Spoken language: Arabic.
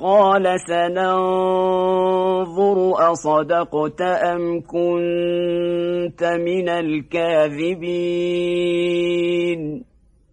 قال سننظر أصدقت أم كنت من الكاذبين